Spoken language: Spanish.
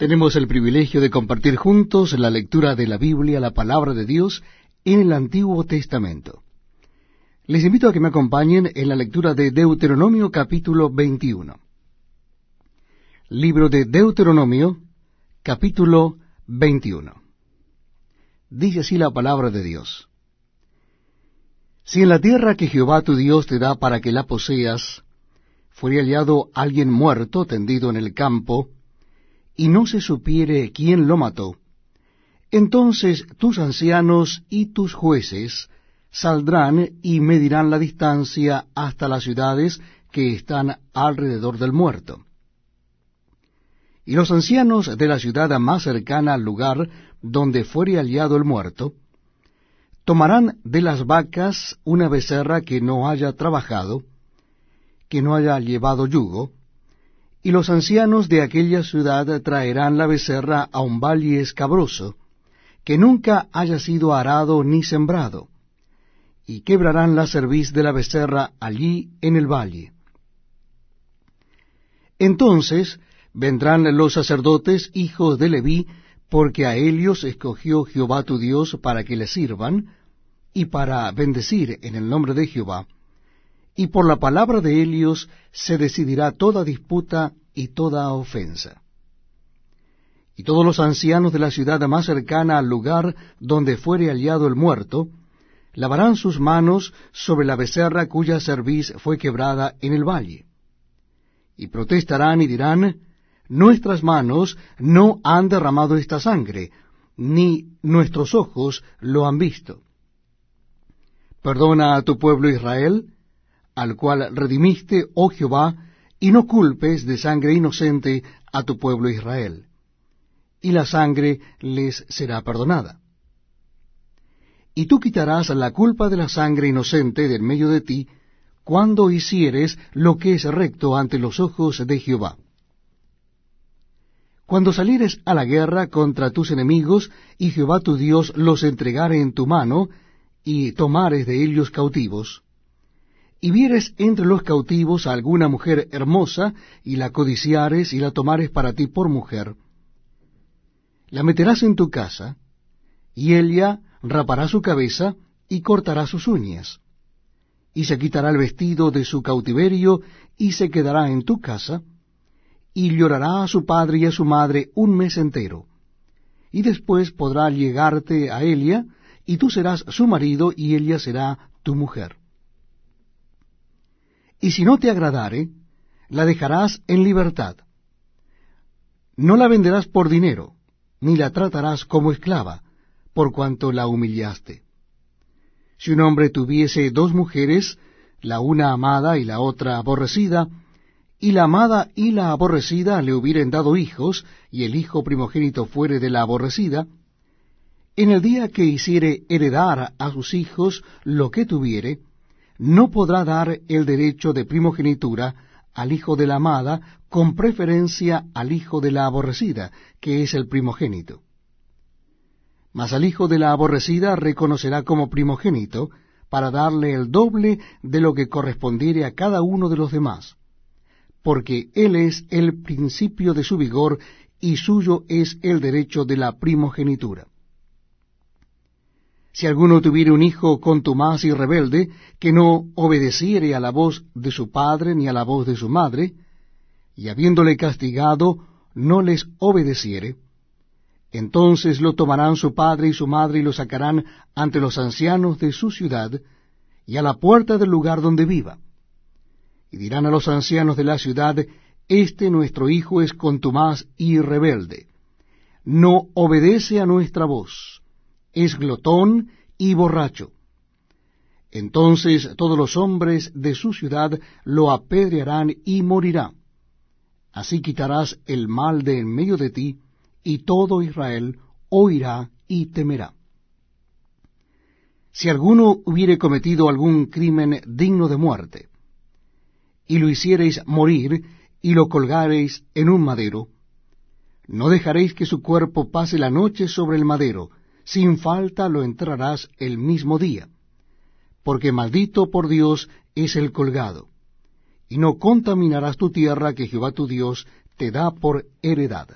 Tenemos el privilegio de compartir juntos la lectura de la Biblia, la palabra de Dios, en el Antiguo Testamento. Les invito a que me acompañen en la lectura de Deuteronomio capítulo 21. Libro de Deuteronomio capítulo 21. Dice así la palabra de Dios. Si en la tierra que Jehová tu Dios te da para que la poseas, fuere hallado alguien muerto tendido en el campo, y no se supiere quién lo mató, entonces tus ancianos y tus jueces saldrán y medirán la distancia hasta las ciudades que están alrededor del muerto. Y los ancianos de la ciudad más cercana al lugar donde fuere hallado el muerto, tomarán de las vacas una becerra que no haya trabajado, que no haya llevado yugo, y los ancianos de aquella ciudad traerán la becerra a un valle escabroso, que nunca haya sido arado ni sembrado, y quebrarán la cerviz de la becerra allí en el valle. Entonces vendrán los sacerdotes, hijos de Leví, porque a ellos escogió Jehová tu Dios para que le sirvan, y para bendecir en el nombre de Jehová, y por la palabra de ellos se decidirá toda disputa y toda ofensa. Y todos los ancianos de la ciudad más cercana al lugar donde fuere hallado el muerto, lavarán sus manos sobre la becerra cuya cerviz fue quebrada en el valle. Y protestarán y dirán, Nuestras manos no han derramado esta sangre, ni nuestros ojos lo han visto. Perdona a tu pueblo Israel, al cual redimiste, oh Jehová, y no culpes de sangre inocente a tu pueblo Israel, y la sangre les será perdonada. Y tú quitarás la culpa de la sangre inocente del medio de ti, cuando hicieres lo que es recto ante los ojos de Jehová. Cuando salieres a la guerra contra tus enemigos, y Jehová tu Dios los entregare en tu mano, y tomares de ellos cautivos, y vieres entre los cautivos a alguna mujer hermosa, y la codiciares y la tomares para ti por mujer, la meterás en tu casa, y ella rapará su cabeza y cortará sus uñas, y se quitará el vestido de su cautiverio y se quedará en tu casa, y llorará a su padre y a su madre un mes entero, y después podrá llegarte a Elia, y tú serás su marido y ella será tu mujer. Y si no te agradare, la dejarás en libertad. No la venderás por dinero, ni la tratarás como esclava, por cuanto la humillaste. Si un hombre tuviese dos mujeres, la una amada y la otra aborrecida, y la amada y la aborrecida le hubieren dado hijos, y el hijo primogénito fuere de la aborrecida, en el día que hiciere heredar a sus hijos lo que tuviere, no podrá dar el derecho de primogenitura al hijo de la amada con preferencia al hijo de la aborrecida, que es el primogénito. Mas al hijo de la aborrecida reconocerá como primogénito, para darle el doble de lo que correspondiere a cada uno de los demás, porque él es el principio de su vigor y suyo es el derecho de la primogenitura. Si alguno tuviere un hijo contumaz y rebelde, que no obedeciere a la voz de su padre ni a la voz de su madre, y habiéndole castigado no les obedeciere, entonces lo tomarán su padre y su madre y lo sacarán ante los ancianos de su ciudad y a la puerta del lugar donde viva. Y dirán a los ancianos de la ciudad, Este nuestro hijo es contumaz y rebelde, no obedece a nuestra voz es glotón y borracho. Entonces todos los hombres de su ciudad lo apedrearán y morirá. Así quitarás el mal de en medio de ti, y todo Israel oirá y temerá. Si alguno hubiere cometido algún crimen digno de muerte, y lo hiciereis morir, y lo colgareis en un madero, no dejaréis que su cuerpo pase la noche sobre el madero, sin falta lo entrarás el mismo día, porque maldito por Dios es el colgado, y no contaminarás tu tierra que Jehová tu Dios te da por heredad.